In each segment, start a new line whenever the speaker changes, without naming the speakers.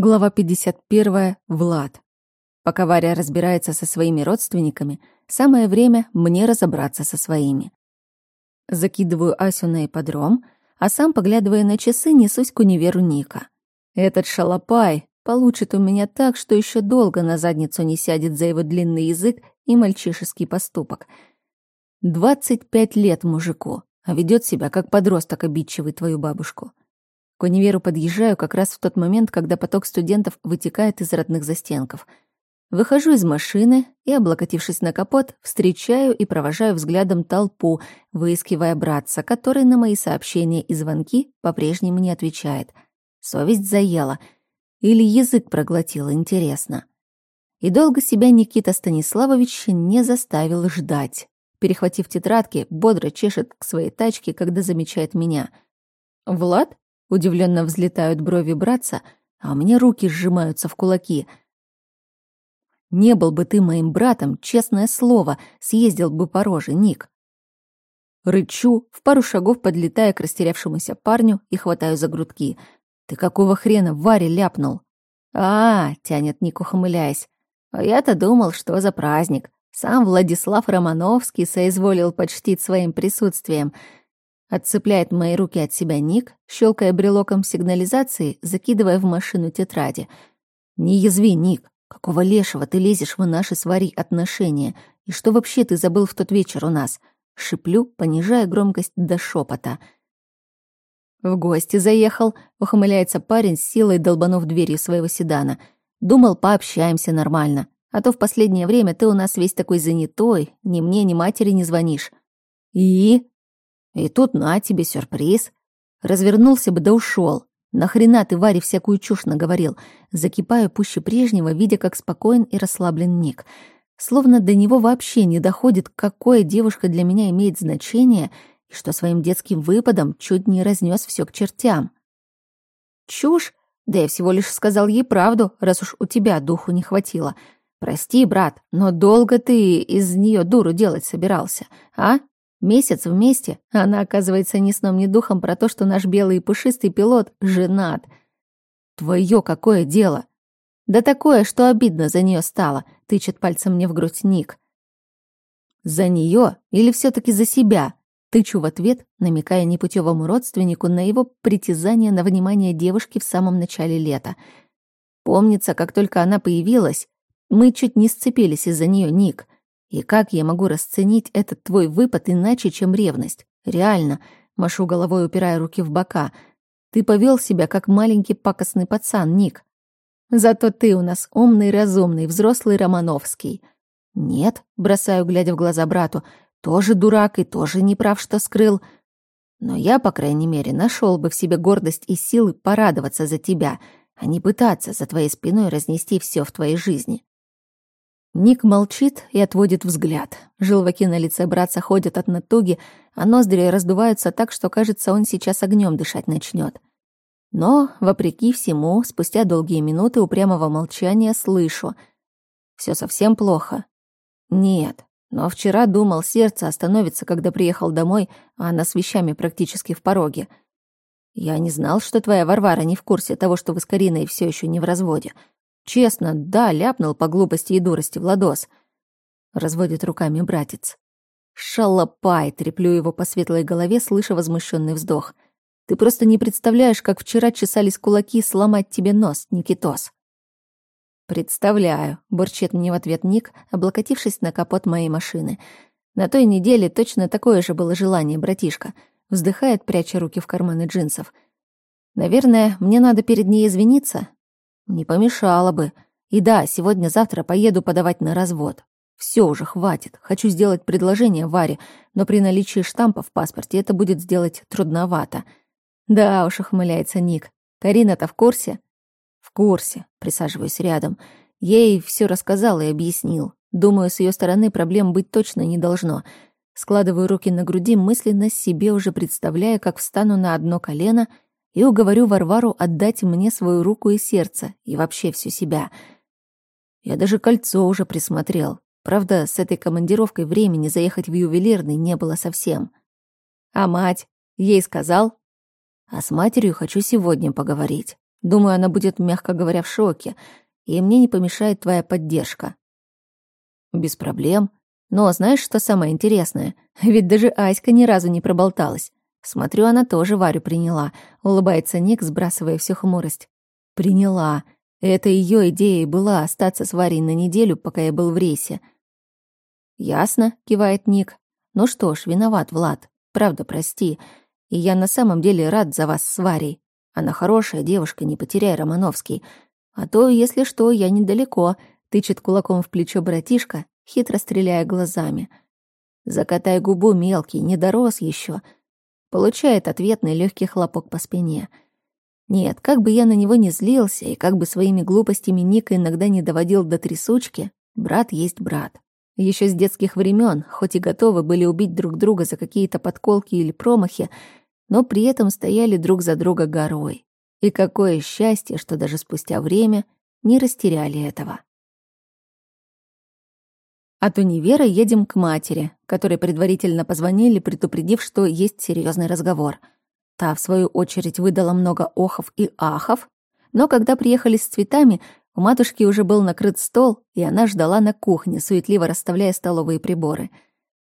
Глава 51. Влад. Пока Варя разбирается со своими родственниками, самое время мне разобраться со своими. Закидываю Асю на ипподром, а сам, поглядывая на часы, несусь к универу Ника. Этот шалопай получит у меня так, что еще долго на задницу не сядет за его длинный язык и мальчишеский поступок. 25 лет мужику, а ведет себя как подросток, обидчивый твою бабушку. К универу подъезжаю как раз в тот момент, когда поток студентов вытекает из родных застенков. Выхожу из машины и, облокотившись на капот, встречаю и провожаю взглядом толпу, выискивая братца, который на мои сообщения и звонки по-прежнему не отвечает. Совесть заела. Или язык проглотил, интересно. И долго себя Никита Станиславович не заставил ждать. Перехватив тетрадки, бодро чешет к своей тачке, когда замечает меня. «Влад?» Удивленно взлетают брови братца, а меня руки сжимаются в кулаки. Не был бы ты моим братом, честное слово, съездил бы по роже, Ник. Рычу, в пару шагов подлетая к растерявшемуся парню и хватаю за грудки. Ты какого хрена Варе ляпнул? А, тянет Ник, ухмыляясь. А я-то думал, что за праздник. Сам Владислав Романовский соизволил почтить своим присутствием — Отцепляет мои руки от себя Ник, щелкая брелоком сигнализации, закидывая в машину тетради. «Не язви, Ник. Какого лешего ты лезешь в наши с отношения? И что вообще ты забыл в тот вечер у нас?» Шиплю, понижая громкость до шепота. «В гости заехал», — ухмыляется парень с силой долбанув дверью своего седана. «Думал, пообщаемся нормально. А то в последнее время ты у нас весь такой занятой, ни мне, ни матери не звонишь». «И?» И тут на тебе сюрприз. Развернулся бы да ушел. Нахрена ты Варе всякую чушь наговорил? Закипаю пуще прежнего, видя, как спокоен и расслаблен Ник. Словно до него вообще не доходит, какое девушка для меня имеет значение, и что своим детским выпадом чуть не разнес все к чертям. Чушь? Да я всего лишь сказал ей правду, раз уж у тебя духу не хватило. Прости, брат, но долго ты из нее дуру делать собирался, а? Месяц вместе, а она, оказывается, ни сном, ни духом про то, что наш белый и пушистый пилот женат. Твое какое дело? Да такое, что обидно за нее стало, тычет пальцем мне в грудь Ник. За нее или все таки за себя? Тычу в ответ, намекая непутевому родственнику на его притязание на внимание девушки в самом начале лета. Помнится, как только она появилась, мы чуть не сцепились из-за нее, Ник — и как я могу расценить этот твой выпад иначе, чем ревность? Реально, машу головой, упирая руки в бока. Ты повел себя как маленький пакостный пацан, Ник. Зато ты у нас умный, разумный, взрослый Романовский. Нет, бросаю, глядя в глаза брату, тоже дурак и тоже не прав, что скрыл. Но я, по крайней мере, нашел бы в себе гордость и силы порадоваться за тебя, а не пытаться за твоей спиной разнести все в твоей жизни. Ник молчит и отводит взгляд. Желваки на лице братца ходят от натуги, а ноздри раздуваются так, что, кажется, он сейчас огнем дышать начнет. Но, вопреки всему, спустя долгие минуты упрямого молчания слышу. Все совсем плохо. Нет, но вчера думал, сердце остановится, когда приехал домой, а она с вещами практически в пороге. Я не знал, что твоя Варвара не в курсе того, что вы с Кариной все еще не в разводе. Честно, да, ляпнул по глупости и дурости Владос. Разводит руками братец. Шалопай, треплю его по светлой голове, слыша возмущенный вздох. Ты просто не представляешь, как вчера чесались кулаки сломать тебе нос, Никитос. «Представляю», — бурчит мне в ответ Ник, облокотившись на капот моей машины. «На той неделе точно такое же было желание, братишка», — вздыхает, пряча руки в карманы джинсов. «Наверное, мне надо перед ней извиниться, не помешало бы. И да, сегодня-завтра поеду подавать на развод. Все уже хватит. Хочу сделать предложение Варе, но при наличии штампа в паспорте это будет сделать трудновато. Да уж, ухмыляется Ник. Карина-то в курсе? В курсе. Присаживаюсь рядом. Ей все рассказал и объяснил. Думаю, с ее стороны проблем быть точно не должно. Складываю руки на груди, мысленно себе уже представляя, как встану на одно колено — и уговорю Варвару отдать мне свою руку и сердце, и вообще всю себя. Я даже кольцо уже присмотрел. Правда, с этой командировкой времени заехать в ювелирный не было совсем. А мать? Ей сказал? А с матерью хочу сегодня поговорить. Думаю, она будет, мягко говоря, в шоке, и мне не помешает твоя поддержка». «Без проблем. Но знаешь, что самое интересное? Ведь даже Аська ни разу не проболталась. Смотрю, она тоже Варю приняла», — улыбается Ник, сбрасывая всю хмурость. «Приняла. Это ее идея была остаться с Варей на неделю, пока я был в рейсе». «Ясно», — кивает Ник. «Ну что ж, виноват, Влад. Правда, прости. И я на самом деле рад за вас с Варей. Она хорошая девушка, не потеряй Романовский. А то, если что, я недалеко», — тычет кулаком в плечо братишка, хитро стреляя глазами. «Закатай губу, мелкий, не дорос еще. Получает ответный легкий хлопок по спине. Нет, как бы я на него не злился, и как бы своими глупостями Ника иногда не доводил до трясучки, брат есть брат. Еще с детских времен, хоть и готовы были убить друг друга за какие-то подколки или промахи, но при этом стояли друг за друга горой. И какое счастье, что даже спустя время не растеряли этого. От универа едем к матери, которой предварительно позвонили, предупредив, что есть серьезный разговор. Та, в свою очередь, выдала много охов и ахов, но когда приехали с цветами, у матушки уже был накрыт стол, и она ждала на кухне, суетливо расставляя столовые приборы.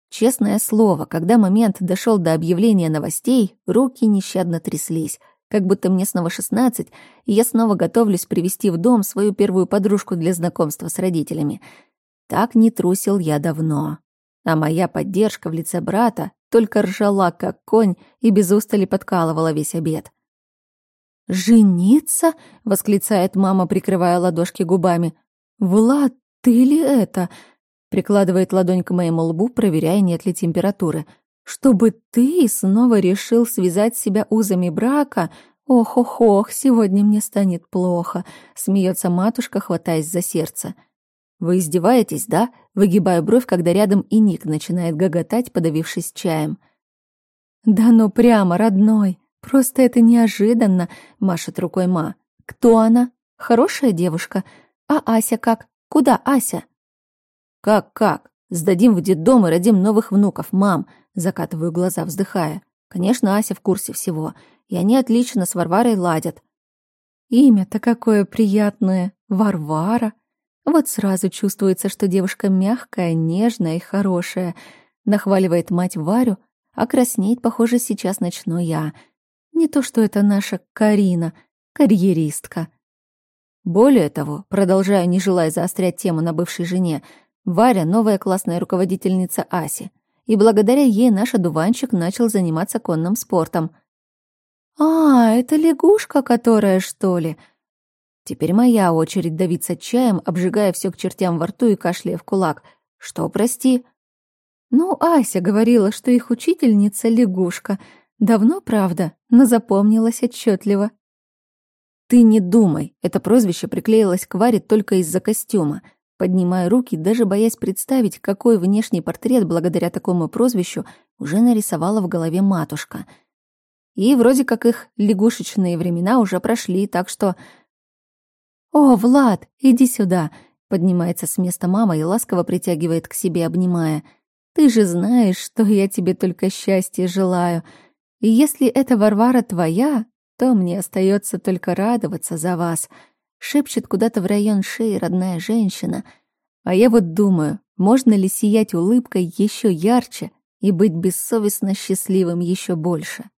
Честное слово, когда момент дошел до объявления новостей, руки нещадно тряслись, как будто мне снова шестнадцать, и я снова готовлюсь привести в дом свою первую подружку для знакомства с родителями. Так не трусил я давно. А моя поддержка в лице брата только ржала, как конь, и без устали подкалывала весь обед. «Жениться?» — восклицает мама, прикрывая ладошки губами. «Влад, ты ли это?» — прикладывает ладонь к моему лбу, проверяя, нет ли температуры. «Чтобы ты снова решил связать себя узами брака? Ох-ох-ох, сегодня мне станет плохо», — смеется матушка, хватаясь за сердце. «Вы издеваетесь, да?» — выгибаю бровь, когда рядом и Ник начинает гоготать, подавившись чаем. «Да ну прямо, родной!» «Просто это неожиданно», — машет рукой Ма. «Кто она? Хорошая девушка? А Ася как? Куда Ася?» «Как-как? Сдадим в детдом и родим новых внуков, мам», — закатываю глаза, вздыхая. «Конечно, Ася в курсе всего, и они отлично с Варварой ладят». «Имя-то какое приятное! Варвара!» Вот сразу чувствуется, что девушка мягкая, нежная и хорошая. Нахваливает мать Варю, а краснеет, похоже, сейчас начну я — не то, что это наша Карина, карьеристка. Более того, продолжая, не желая заострять тему на бывшей жене, Варя — новая классная руководительница Аси, и благодаря ей наш одуванчик начал заниматься конным спортом. «А, это лягушка которая, что ли?» Теперь моя очередь давиться чаем, обжигая все к чертям во рту и кашляя в кулак. «Что, прости?» «Ну, Ася говорила, что их учительница — лягушка», Давно, правда, но запомнилось отчетливо. «Ты не думай», это прозвище приклеилось к Варе только из-за костюма. Поднимая руки, даже боясь представить, какой внешний портрет благодаря такому прозвищу уже нарисовала в голове матушка. И вроде как их лягушечные времена уже прошли, так что... «О, Влад, иди сюда!» Поднимается с места мама и ласково притягивает к себе, обнимая. «Ты же знаешь, что я тебе только счастья желаю!» И если эта Варвара твоя, то мне остается только радоваться за вас. Шепчет куда-то в район шеи родная женщина. А я вот думаю, можно ли сиять улыбкой еще ярче и быть бессовестно счастливым еще больше?